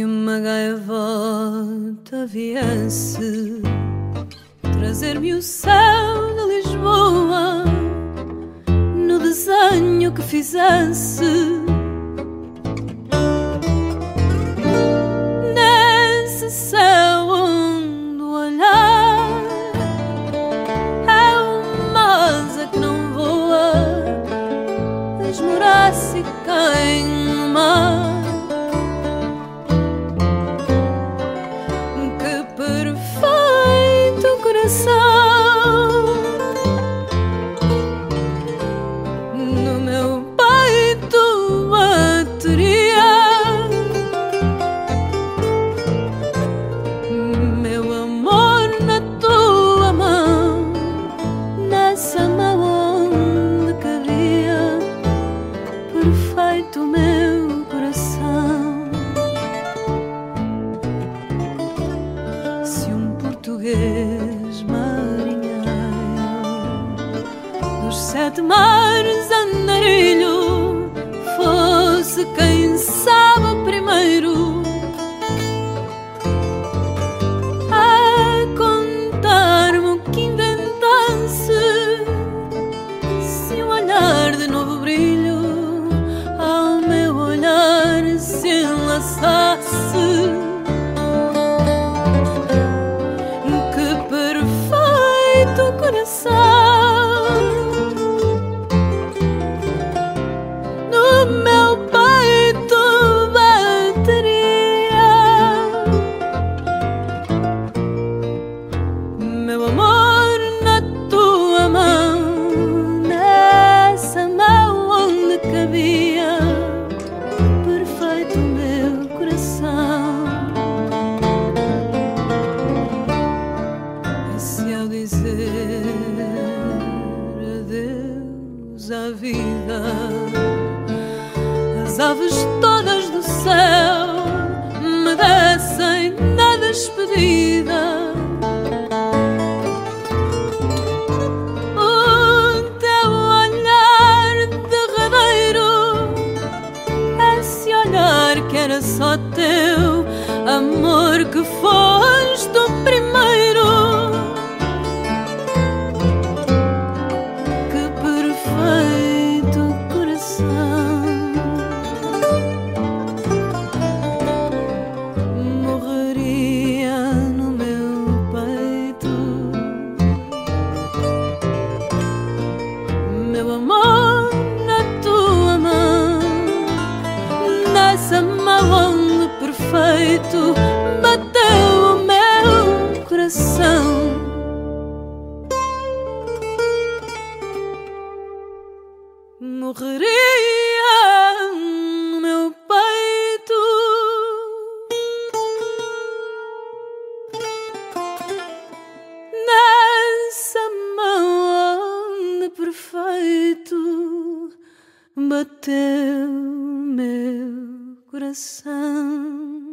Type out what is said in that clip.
uma gaivota viesse trazer-me o céu de Lisboa no desenho que fizesse. Nesse céu onde olhar é uma asa que não voa, esmorar-se e português marinheiro dos sete mares andarilho fosse quem sabe o primeiro. A contar-me o que inventasse se um olhar de novo brilho ao meu olhar se enlaçasse perfeito coração as aves todas do céu me descem na despedida. Só teu, amor que foste Meu amor na tua mão, nessa mão onde perfeito bateu o meu coração. Morreria bateu meu coração.